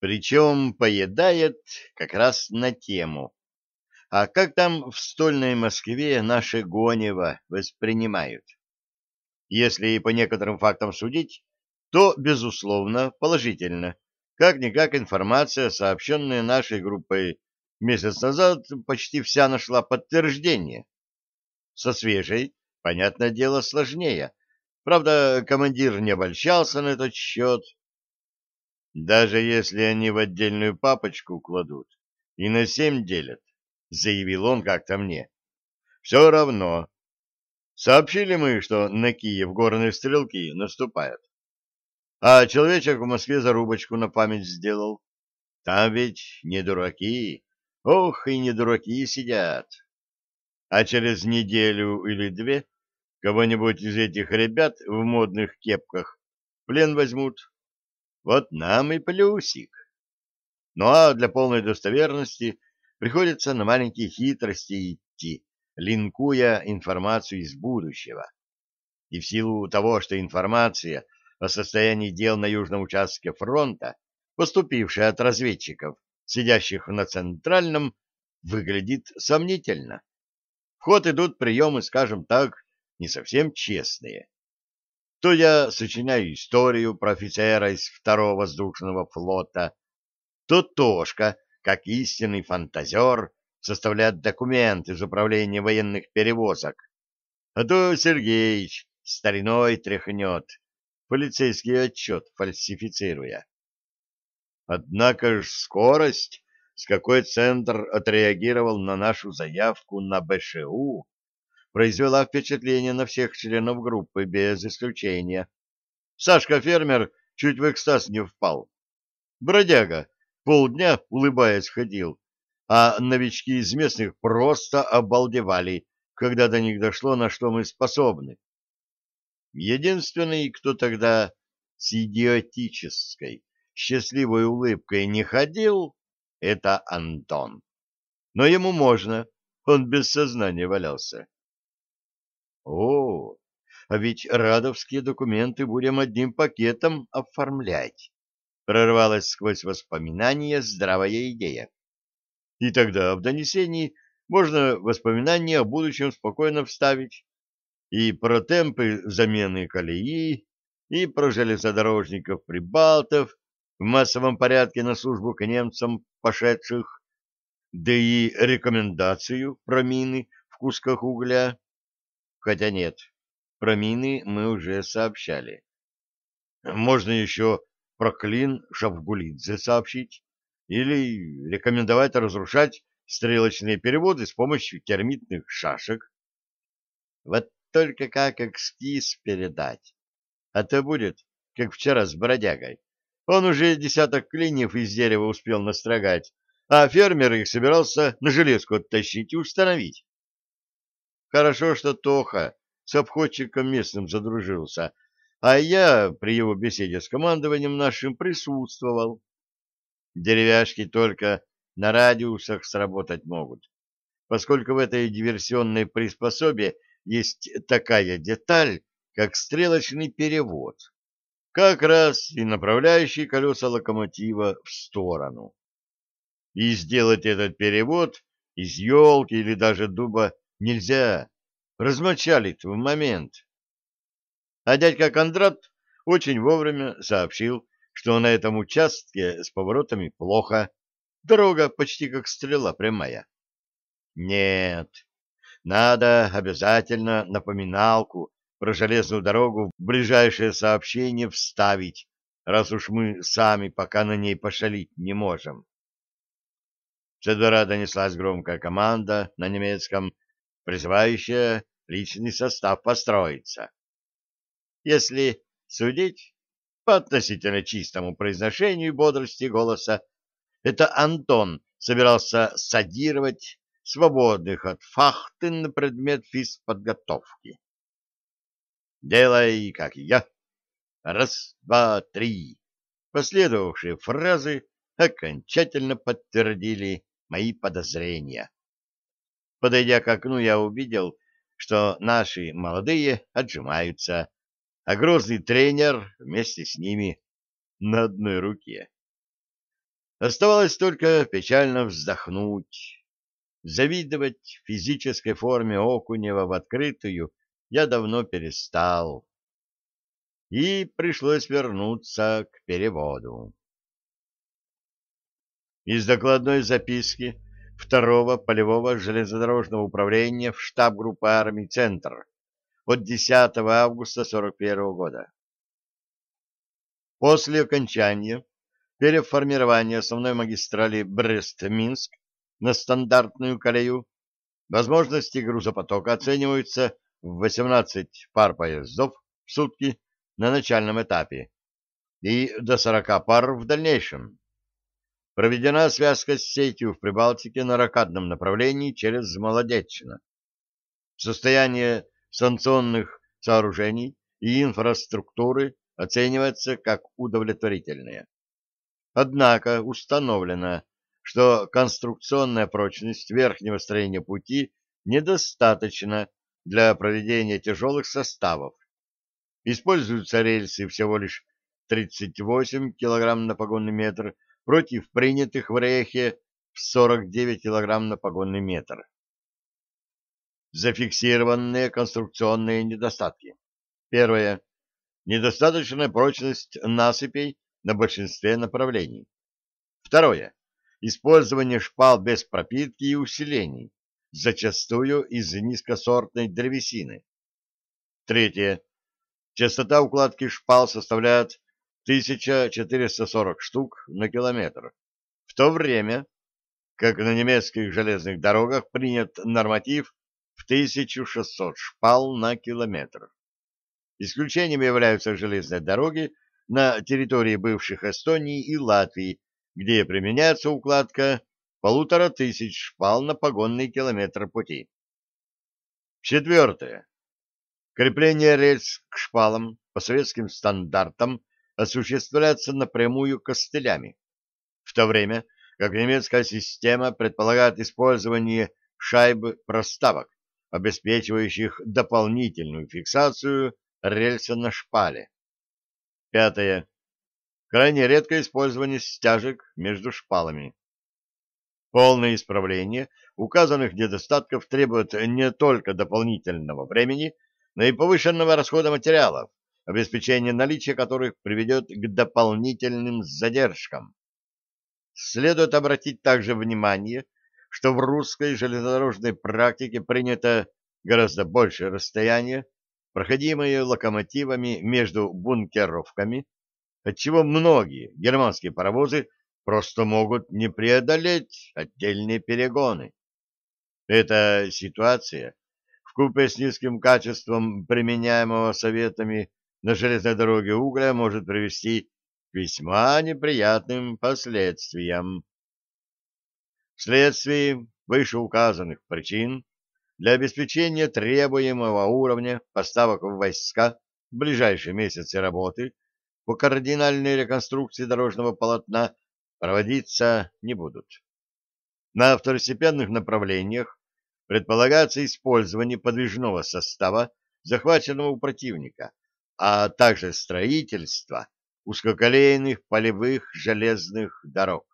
Причем поедает как раз на тему. А как там в стольной Москве наше Гонево воспринимают? Если по некоторым фактам судить, то, безусловно, положительно. Как-никак информация, сообщенная нашей группой месяц назад, почти вся нашла подтверждение. Со свежей, понятное дело, сложнее. Правда, командир не обольщался на этот счет. Даже если они в отдельную папочку кладут и на семь делят, заявил он как-то мне, все равно. Сообщили мы, что на Киев горные стрелки наступают. А человечек в Москве зарубочку на память сделал. Там ведь не дураки, ох, и не дураки сидят. А через неделю или две кого-нибудь из этих ребят в модных кепках плен возьмут. Вот нам и плюсик. Ну а для полной достоверности приходится на маленькие хитрости идти, линкуя информацию из будущего. И в силу того, что информация — о состоянии дел на южном участке фронта, поступившая от разведчиков, сидящих на центральном, выглядит сомнительно. В ход идут приемы, скажем так, не совсем честные. То я сочиняю историю про офицера из второго воздушного флота, то Тошка, как истинный фантазер, составляет документ из управления военных перевозок, а то Сергеич стариной тряхнет, полицейский отчет фальсифицируя. Однако ж скорость, с какой Центр отреагировал на нашу заявку на БШУ, произвела впечатление на всех членов группы без исключения. Сашка-фермер чуть в экстаз не впал. Бродяга полдня, улыбаясь, ходил, а новички из местных просто обалдевали, когда до них дошло, на что мы способны. Единственный, кто тогда с идиотической, счастливой улыбкой не ходил, это Антон. Но ему можно, он без сознания валялся. О, а ведь радовские документы будем одним пакетом оформлять. Прорвалась сквозь воспоминания здравая идея. И тогда в донесении можно воспоминания о будущем спокойно вставить и про темпы замены колеи, и про железнодорожников-прибалтов в массовом порядке на службу к немцам пошедших, да и рекомендацию про мины в кусках угля. Хотя нет, про мины мы уже сообщали. Можно еще про клин Шавгулидзе сообщить или рекомендовать разрушать стрелочные переводы с помощью термитных шашек. Вот только как экскиз передать. А то будет, как вчера с бродягой. Он уже десяток клиньев из дерева успел настрогать, а фермер их собирался на железку оттащить и установить. Хорошо, что Тоха с обходчиком местным задружился, а я при его беседе с командованием нашим присутствовал. Деревяшки только на радиусах сработать могут, поскольку в этой диверсионной приспособе есть такая деталь, как стрелочный перевод, как раз и направляющий колеса локомотива в сторону. И сделать этот перевод из елки или даже дуба нельзя, размочалит в момент. А дядька Кондрат очень вовремя сообщил, что на этом участке с поворотами плохо, дорога почти как стрела прямая. Нет, надо обязательно напоминалку про железную дорогу в ближайшее сообщение вставить, раз уж мы сами пока на ней пошалить не можем. Со двора донеслась громкая команда на немецком, призывающая личный состав построиться. Если судить по относительно чистому произношению и бодрости голоса, это Антон собирался садировать свободных от фахты на предмет физподготовки. «Делай, как я!» Раз, два, три. Последовавшие фразы окончательно подтвердили мои подозрения. Подойдя к окну, я увидел, что наши молодые отжимаются, а грозный тренер вместе с ними на одной руке. Оставалось только печально вздохнуть. Завидовать физической форме Окунева в открытую я давно перестал. И пришлось вернуться к переводу. Из докладной записки второго полевого железнодорожного управления в штаб группы армий «Центр» от 10 августа 1941 года. После окончания переформирования основной магистрали Брест-Минск на стандартную колею возможности грузопотока оцениваются в 18 пар поездов в сутки на начальном этапе и до 40 пар в дальнейшем. Проведена связка с сетью в Прибалтике на ракадном направлении через Молодеччино. Состояние санкционных сооружений и инфраструктуры оценивается как удовлетворительное. Однако установлено, что конструкционная прочность верхнего строения пути недостаточна для проведения тяжелых составов. Используются рельсы всего лишь 38 кг на погонный метр против принятых в Рейхе в 49 кг на погонный метр. Зафиксированные конструкционные недостатки. Первое. Недостаточная прочность насыпей на большинстве направлений. Второе. Использование шпал без пропитки и усилений, зачастую из низкосортной древесины. Третье. Частота укладки шпал составляет 1440 штук на километр, в то время как на немецких железных дорогах принят норматив в 1600 шпал на километр. Исключением являются железные дороги на территории бывших Эстонии и Латвии, где применяется укладка полутора тысяч шпал на погонный километр пути. Четвертое. Крепление рельс к шпалам по советским стандартам осуществляться напрямую костылями, в то время как немецкая система предполагает использование шайб проставок, обеспечивающих дополнительную фиксацию рельса на шпале. Пятое. Крайне редкое использование стяжек между шпалами. Полное исправление указанных недостатков требует не только дополнительного времени, но и повышенного расхода материалов, обеспечение наличия которых приведет к дополнительным задержкам. Следует обратить также внимание, что в русской железнодорожной практике принято гораздо большее расстояние, проходимое локомотивами между бункеровками, отчего многие германские паровозы просто могут не преодолеть отдельные перегоны. Эта ситуация, вкупе с низким качеством применяемого советами на железной дороге угля может привести к весьма неприятным последствиям. Вследствие вышеуказанных причин для обеспечения требуемого уровня поставок в войска в ближайшие месяцы работы по кардинальной реконструкции дорожного полотна проводиться не будут. На второстепенных направлениях предполагается использование подвижного состава, захваченного у противника, а также строительство узкоколейных полевых железных дорог.